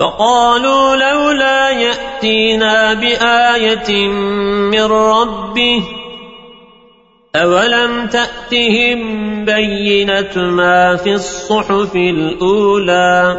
فقالوا لولا يأتينا بآية من ربه أولم تأتهم بينة ما في الصحف الأولى